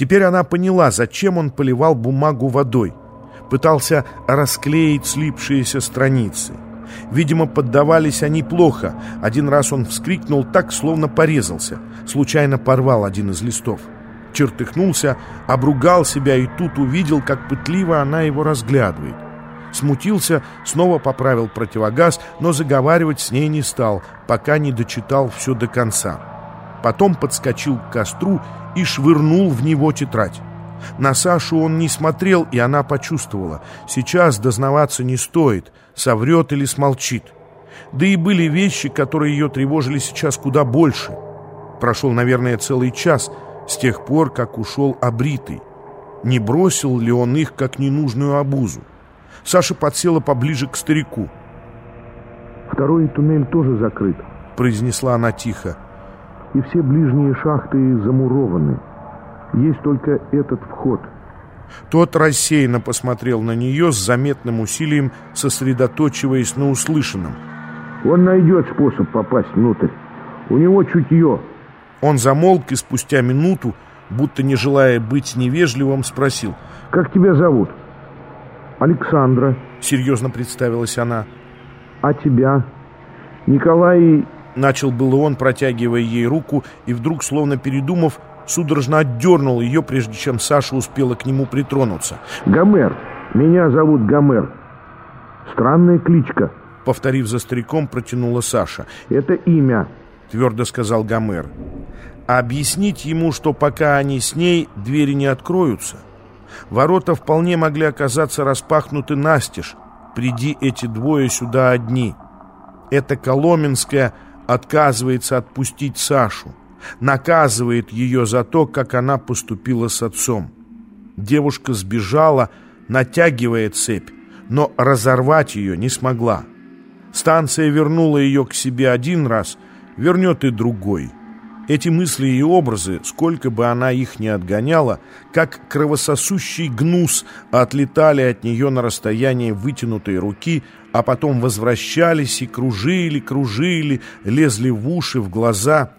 Теперь она поняла, зачем он поливал бумагу водой. Пытался расклеить слипшиеся страницы. Видимо, поддавались они плохо. Один раз он вскрикнул так, словно порезался. Случайно порвал один из листов. Чертыхнулся, обругал себя и тут увидел, как пытливо она его разглядывает. Смутился, снова поправил противогаз, но заговаривать с ней не стал, пока не дочитал все до конца. Потом подскочил к костру и швырнул в него тетрадь. На Сашу он не смотрел, и она почувствовала. Сейчас дознаваться не стоит, соврет или смолчит. Да и были вещи, которые ее тревожили сейчас куда больше. Прошел, наверное, целый час с тех пор, как ушел обритый. Не бросил ли он их, как ненужную обузу? Саша подсела поближе к старику. «Второй туннель тоже закрыт», — произнесла она тихо. «И все ближние шахты замурованы. Есть только этот вход». Тот рассеянно посмотрел на нее с заметным усилием, сосредоточиваясь на услышанном. «Он найдет способ попасть внутрь. У него чутье». Он замолк и спустя минуту, будто не желая быть невежливым, спросил. «Как тебя зовут?» «Александра», — серьезно представилась она. «А тебя?» «Николай...» Начал было он, протягивая ей руку, и вдруг, словно передумав, судорожно отдернул ее, прежде чем Саша успела к нему притронуться. «Гомер. Меня зовут Гомер. Странная кличка». Повторив за стариком, протянула Саша. «Это имя», — твердо сказал Гомер. А объяснить ему, что пока они с ней, двери не откроются — Ворота вполне могли оказаться распахнуты настежь. Приди эти двое сюда одни. Эта Коломенская отказывается отпустить Сашу. Наказывает ее за то, как она поступила с отцом. Девушка сбежала, натягивая цепь, но разорвать ее не смогла. Станция вернула ее к себе один раз, вернет и другой – эти мысли и образы, сколько бы она их ни отгоняла, как кровососущий гнус, отлетали от нее на расстояние вытянутой руки, а потом возвращались и кружили, кружили, лезли в уши, в глаза.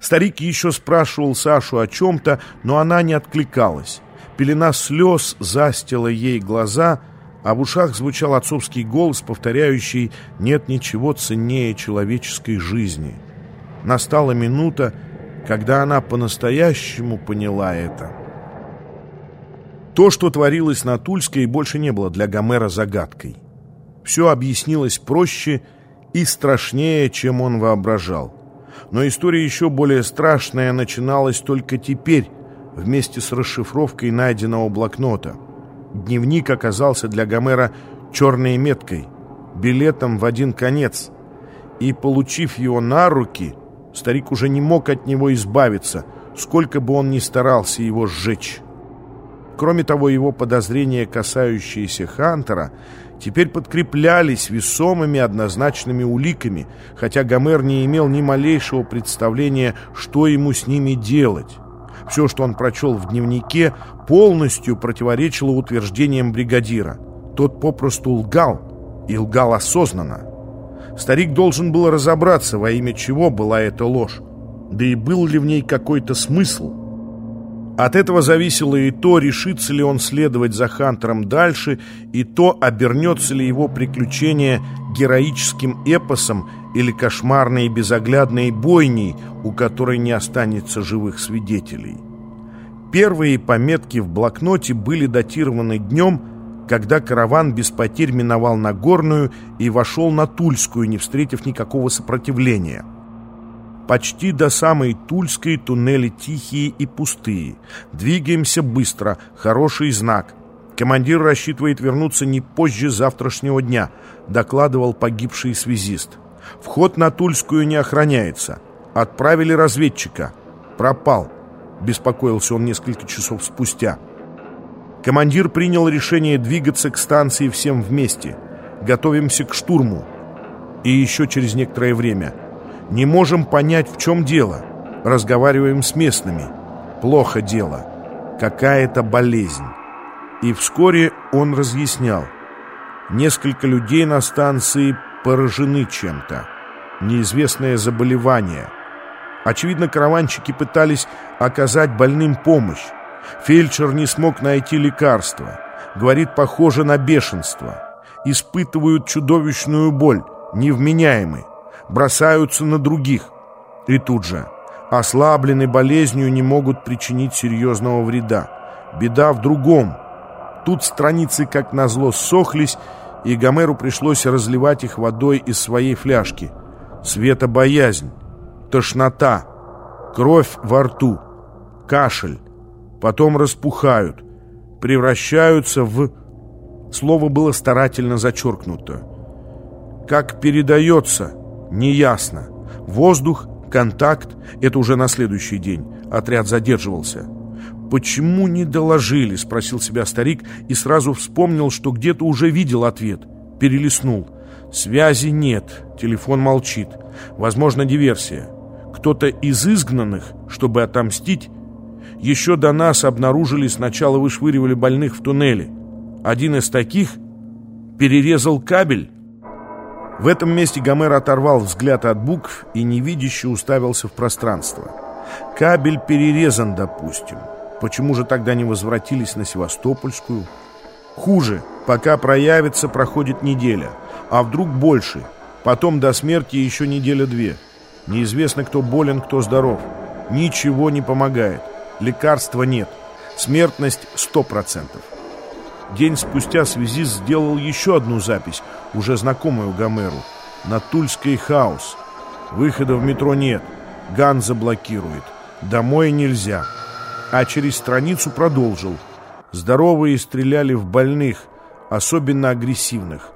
Старик еще спрашивал Сашу о чем-то, но она не откликалась. Пелена слез застила ей глаза, а в ушах звучал отцовский голос, повторяющий «нет ничего ценнее человеческой жизни». Настала минута, когда она по-настоящему поняла это. То, что творилось на Тульской, больше не было для Гомера загадкой. Все объяснилось проще и страшнее, чем он воображал. Но история еще более страшная начиналась только теперь, вместе с расшифровкой найденного блокнота. Дневник оказался для Гомера черной меткой, билетом в один конец. И, получив его на руки, Старик уже не мог от него избавиться, сколько бы он ни старался его сжечь. Кроме того, его подозрения, касающиеся Хантера, теперь подкреплялись весомыми однозначными уликами, хотя Гомер не имел ни малейшего представления, что ему с ними делать. Все, что он прочел в дневнике, полностью противоречило утверждениям бригадира. Тот попросту лгал, и лгал осознанно. Старик должен был разобраться, во имя чего была эта ложь. Да и был ли в ней какой-то смысл? От этого зависело и то, решится ли он следовать за Хантером дальше, и то, обернется ли его приключение героическим эпосом или кошмарной безоглядной бойней, у которой не останется живых свидетелей. Первые пометки в блокноте были датированы днем, когда караван без потерь миновал Нагорную и вошел на Тульскую, не встретив никакого сопротивления. Почти до самой Тульской туннели тихие и пустые. Двигаемся быстро, хороший знак. Командир рассчитывает вернуться не позже завтрашнего дня, докладывал погибший связист. Вход на Тульскую не охраняется. Отправили разведчика. Пропал. Беспокоился он несколько часов спустя. Командир принял решение двигаться к станции всем вместе. Готовимся к штурму. И еще через некоторое время. Не можем понять, в чем дело. Разговариваем с местными. Плохо дело. Какая-то болезнь. И вскоре он разъяснял. Несколько людей на станции поражены чем-то. Неизвестное заболевание. Очевидно, караванщики пытались оказать больным помощь. Фельдшер не смог найти лекарства. Говорит, похоже на бешенство. Испытывают чудовищную боль, невменяемы. Бросаются на других. И тут же, ослаблены болезнью, не могут причинить серьезного вреда. Беда в другом. Тут страницы, как назло, сохлись, и Гомеру пришлось разливать их водой из своей фляжки. Светобоязнь, тошнота, кровь во рту, кашель. Потом распухают, превращаются в... Слово было старательно зачеркнуто. Как передается, неясно. Воздух, контакт — это уже на следующий день. Отряд задерживался. «Почему не доложили?» — спросил себя старик и сразу вспомнил, что где-то уже видел ответ. Перелистнул. «Связи нет, телефон молчит. Возможно, диверсия. Кто-то из изгнанных, чтобы отомстить, еще до нас обнаружили, сначала вышвыривали больных в туннеле. Один из таких перерезал кабель». В этом месте Гомер оторвал взгляд от букв и невидяще уставился в пространство. Кабель перерезан, допустим. Почему же тогда не возвратились на Севастопольскую? Хуже, пока проявится, проходит неделя. А вдруг больше? Потом до смерти еще неделя-две. Неизвестно, кто болен, кто здоров. Ничего не помогает. Лекарства нет. Смертность 100%. День спустя связист сделал еще одну запись, уже знакомую Гомеру. На Тульской хаос. Выхода в метро нет. Ган заблокирует. Домой нельзя а через страницу продолжил. Здоровые стреляли в больных, особенно агрессивных.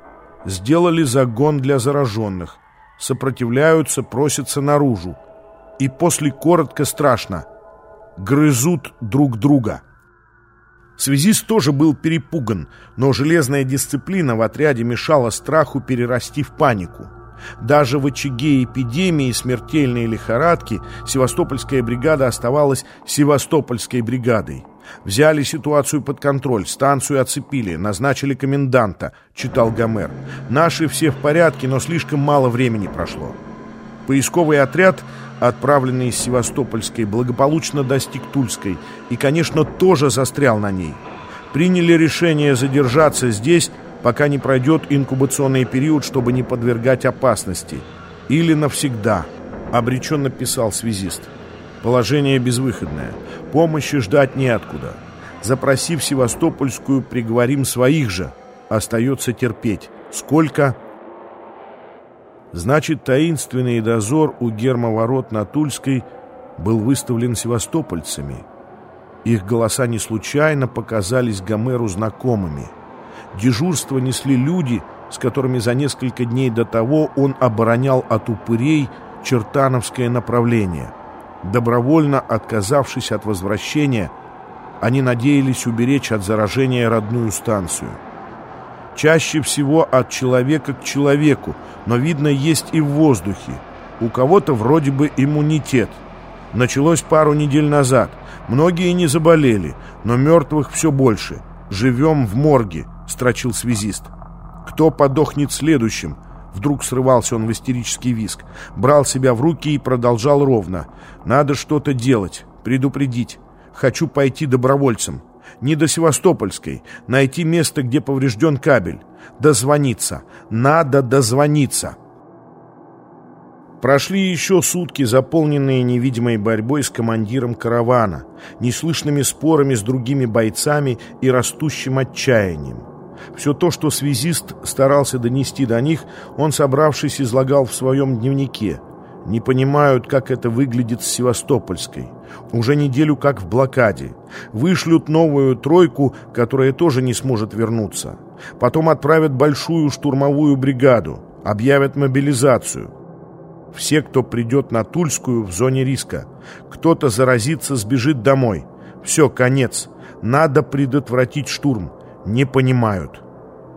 Сделали загон для зараженных. Сопротивляются, просятся наружу. И после коротко страшно. Грызут друг друга. Связист тоже был перепуган, но железная дисциплина в отряде мешала страху перерасти в панику. Даже в очаге эпидемии смертельной лихорадки Севастопольская бригада оставалась Севастопольской бригадой. Взяли ситуацию под контроль, станцию оцепили, назначили коменданта, читал Гомер. Наши все в порядке, но слишком мало времени прошло. Поисковый отряд, отправленный из Севастопольской, благополучно достиг Тульской и, конечно, тоже застрял на ней. Приняли решение задержаться здесь, пока не пройдет инкубационный период, чтобы не подвергать опасности. Или навсегда, обреченно писал связист. Положение безвыходное. Помощи ждать неоткуда. Запросив Севастопольскую, приговорим своих же. Остается терпеть. Сколько? Значит, таинственный дозор у гермоворот на Тульской был выставлен севастопольцами. Их голоса не случайно показались Гомеру знакомыми – Дежурство несли люди, с которыми за несколько дней до того он оборонял от упырей чертановское направление. Добровольно отказавшись от возвращения, они надеялись уберечь от заражения родную станцию. Чаще всего от человека к человеку, но, видно, есть и в воздухе. У кого-то вроде бы иммунитет. Началось пару недель назад. Многие не заболели, но мертвых все больше. Живем в морге строчил связист. «Кто подохнет следующим?» Вдруг срывался он в истерический виск. Брал себя в руки и продолжал ровно. «Надо что-то делать, предупредить. Хочу пойти добровольцем. Не до Севастопольской. Найти место, где поврежден кабель. Дозвониться. Надо дозвониться». Прошли еще сутки, заполненные невидимой борьбой с командиром каравана, неслышными спорами с другими бойцами и растущим отчаянием. Все то, что связист старался донести до них, он, собравшись, излагал в своем дневнике. Не понимают, как это выглядит с Севастопольской. Уже неделю как в блокаде. Вышлют новую тройку, которая тоже не сможет вернуться. Потом отправят большую штурмовую бригаду. Объявят мобилизацию. Все, кто придет на Тульскую, в зоне риска. Кто-то заразится, сбежит домой. Все, конец. Надо предотвратить штурм не понимают.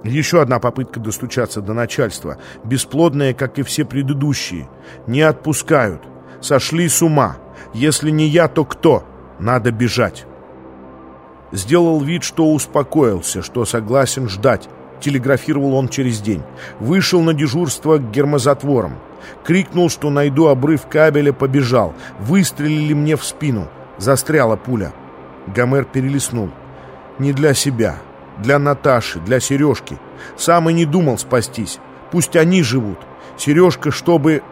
Еще одна попытка достучаться до начальства, бесплодная, как и все предыдущие. Не отпускают. Сошли с ума. Если не я, то кто? Надо бежать. Сделал вид, что успокоился, что согласен ждать. Телеграфировал он через день. Вышел на дежурство к гермозатворам. Крикнул, что найду обрыв кабеля, побежал. Выстрелили мне в спину. Застряла пуля. Гомер перелистнул. Не для себя, для Наташи, для Сережки. Сам и не думал спастись. Пусть они живут. Сережка, чтобы...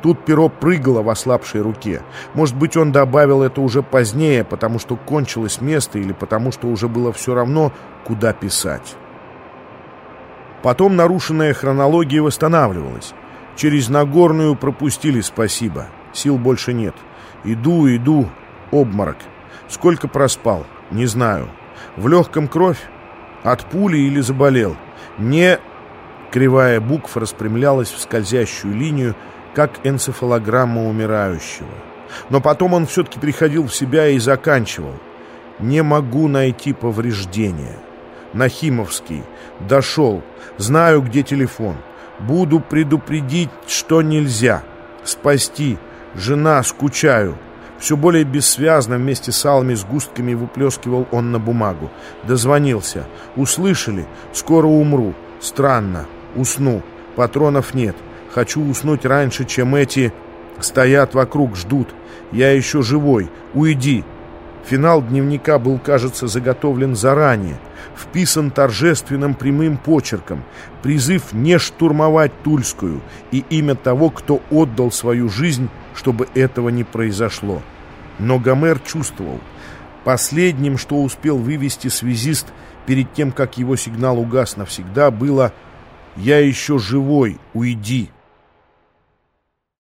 Тут перо прыгало в ослабшей руке. Может быть, он добавил это уже позднее, потому что кончилось место или потому что уже было все равно, куда писать. Потом нарушенная хронология восстанавливалась. Через Нагорную пропустили спасибо. Сил больше нет. Иду, иду. Обморок. Сколько проспал? Не знаю. В легком кровь? От пули или заболел? Не... Кривая букв распрямлялась в скользящую линию, как энцефалограмма умирающего. Но потом он все-таки приходил в себя и заканчивал. «Не могу найти повреждения». Нахимовский. Дошел. Знаю, где телефон. Буду предупредить, что нельзя. Спасти. Жена, скучаю. Все более бессвязно вместе с алыми сгустками выплескивал он на бумагу. Дозвонился. Услышали? Скоро умру. Странно. Усну. Патронов нет. Хочу уснуть раньше, чем эти... Стоят вокруг, ждут. Я еще живой. Уйди. Финал дневника был, кажется, заготовлен заранее, вписан торжественным прямым почерком, призыв не штурмовать Тульскую и имя того, кто отдал свою жизнь, чтобы этого не произошло. Но Гомер чувствовал, последним, что успел вывести связист перед тем, как его сигнал угас навсегда, было «Я еще живой, уйди».